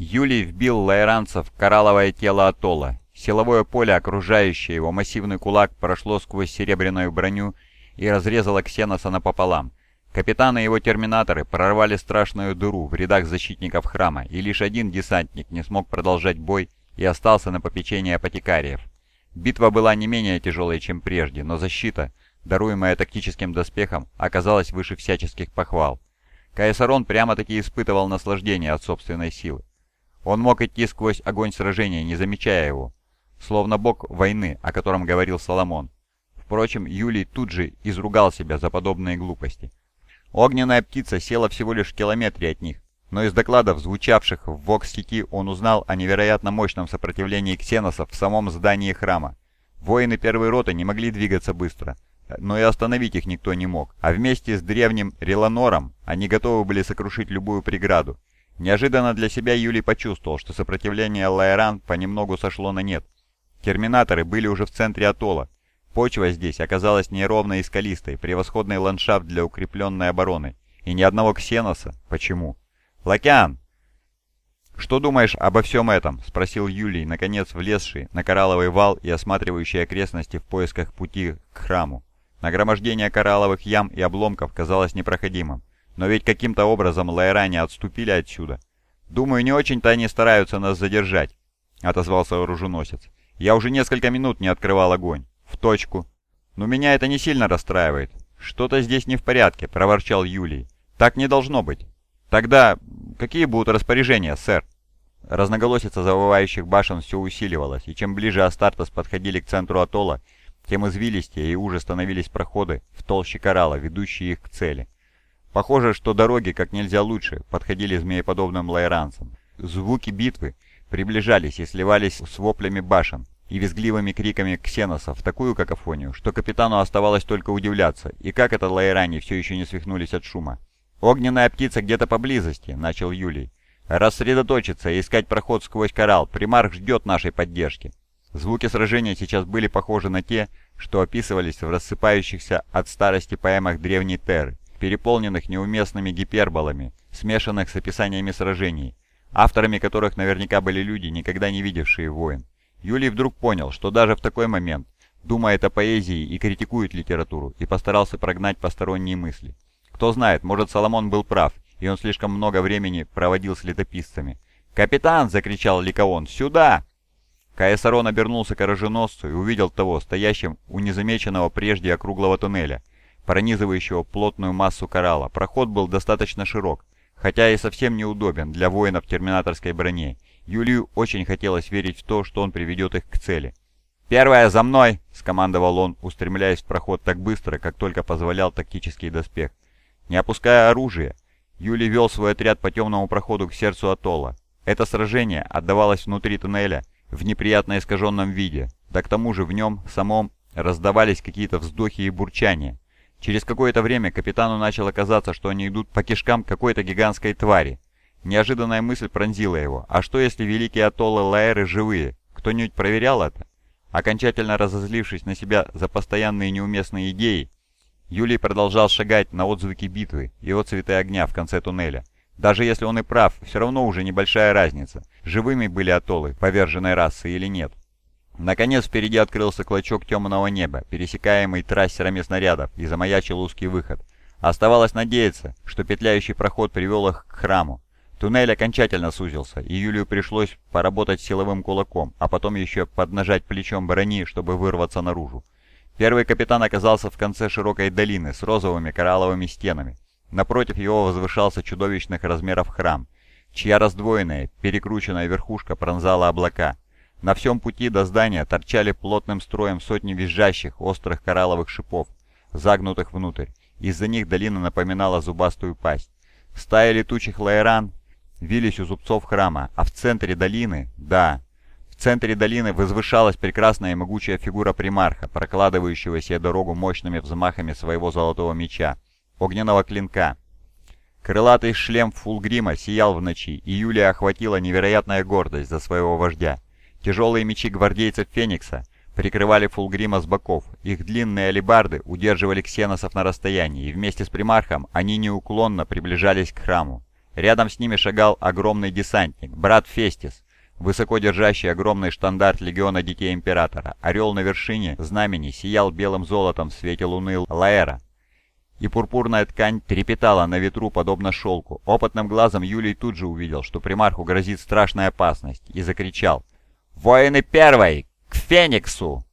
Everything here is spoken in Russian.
Юлий вбил лайранцев в коралловое тело атолла. Силовое поле, окружающее его массивный кулак, прошло сквозь серебряную броню и разрезало Ксеноса напополам. Капитаны и его терминаторы прорвали страшную дыру в рядах защитников храма, и лишь один десантник не смог продолжать бой и остался на попечении апотекариев. Битва была не менее тяжелой, чем прежде, но защита, даруемая тактическим доспехом, оказалась выше всяческих похвал. Каесарон прямо-таки испытывал наслаждение от собственной силы. Он мог идти сквозь огонь сражения, не замечая его, словно бог войны, о котором говорил Соломон. Впрочем, Юлий тут же изругал себя за подобные глупости. Огненная птица села всего лишь в километре от них, но из докладов, звучавших в Вокс-сети, он узнал о невероятно мощном сопротивлении ксеносов в самом здании храма. Воины первой роты не могли двигаться быстро, но и остановить их никто не мог, а вместе с древним Реланором они готовы были сокрушить любую преграду. Неожиданно для себя Юлий почувствовал, что сопротивление Лайран понемногу сошло на нет. Терминаторы были уже в центре атолла. Почва здесь оказалась неровной и скалистой, превосходный ландшафт для укрепленной обороны. И ни одного ксеноса. Почему? «Лакян!» «Что думаешь обо всем этом?» — спросил Юлий, наконец влезший на коралловый вал и осматривающий окрестности в поисках пути к храму. Нагромождение коралловых ям и обломков казалось непроходимым. Но ведь каким-то образом лайране отступили отсюда. «Думаю, не очень-то они стараются нас задержать», — отозвался оруженосец. Я уже несколько минут не открывал огонь. В точку. Но меня это не сильно расстраивает. Что-то здесь не в порядке, проворчал Юлий. Так не должно быть. Тогда какие будут распоряжения, сэр? Разноголосица завывающих башен все усиливалась, и чем ближе Астартес подходили к центру атолла, тем извилистее и уже становились проходы в толще коралла, ведущие их к цели. Похоже, что дороги как нельзя лучше подходили змееподобным лайранцам. Звуки битвы приближались и сливались с воплями башен и визгливыми криками ксеносов в такую какофонию, что капитану оставалось только удивляться, и как это лайране все еще не свихнулись от шума. «Огненная птица где-то поблизости», — начал Юлий. «Рассредоточиться и искать проход сквозь коралл. Примарх ждет нашей поддержки». Звуки сражения сейчас были похожи на те, что описывались в рассыпающихся от старости поэмах древней Терры, переполненных неуместными гиперболами, смешанных с описаниями сражений, авторами которых наверняка были люди, никогда не видевшие войн. Юлий вдруг понял, что даже в такой момент думает о поэзии и критикует литературу, и постарался прогнать посторонние мысли. Кто знает, может Соломон был прав, и он слишком много времени проводил с летописцами. «Капитан!» — закричал Ликаон. «Сюда!» Каесарон обернулся к оруженосцу и увидел того, стоящим у незамеченного прежде округлого туннеля, пронизывающего плотную массу коралла. Проход был достаточно широк, хотя и совсем неудобен для воинов терминаторской броне. Юлию очень хотелось верить в то, что он приведет их к цели. «Первая за мной!» — скомандовал он, устремляясь в проход так быстро, как только позволял тактический доспех. Не опуская оружие, Юлий вел свой отряд по темному проходу к сердцу атолла. Это сражение отдавалось внутри туннеля в неприятно искаженном виде, да к тому же в нем самом раздавались какие-то вздохи и бурчания. Через какое-то время капитану начало казаться, что они идут по кишкам какой-то гигантской твари. Неожиданная мысль пронзила его. А что если великие атоллы Лаэры живые? Кто-нибудь проверял это? Окончательно разозлившись на себя за постоянные неуместные идеи, Юлий продолжал шагать на отзвуки битвы и отцветы огня в конце туннеля. Даже если он и прав, все равно уже небольшая разница, живыми были атоллы поверженной расы или нет. Наконец впереди открылся клочок темного неба, пересекаемый трассерами снарядов, и замаячил узкий выход. Оставалось надеяться, что петляющий проход привел их к храму. Туннель окончательно сузился, и Юлию пришлось поработать силовым кулаком, а потом еще поднажать плечом брони, чтобы вырваться наружу. Первый капитан оказался в конце широкой долины с розовыми коралловыми стенами. Напротив его возвышался чудовищных размеров храм, чья раздвоенная, перекрученная верхушка пронзала облака. На всем пути до здания торчали плотным строем сотни визжащих, острых коралловых шипов, загнутых внутрь. Из-за них долина напоминала зубастую пасть. Стая летучих лайран вились у зубцов храма, а в центре долины, да, в центре долины возвышалась прекрасная и могучая фигура примарха, прокладывающего себе дорогу мощными взмахами своего золотого меча, огненного клинка. Крылатый шлем Фулгрима сиял в ночи, и Юлия охватила невероятная гордость за своего вождя. Тяжелые мечи гвардейцев Феникса прикрывали Фулгрима с боков, их длинные алебарды удерживали ксеносов на расстоянии, и вместе с примархом они неуклонно приближались к храму. Рядом с ними шагал огромный десантник, брат Фестис, высоко держащий огромный штандарт Легиона Детей Императора. Орел на вершине знамени сиял белым золотом в свете луны Лаэра. И пурпурная ткань трепетала на ветру, подобно шелку. Опытным глазом Юлий тут же увидел, что примарху грозит страшная опасность, и закричал «Воины первой! К Фениксу!»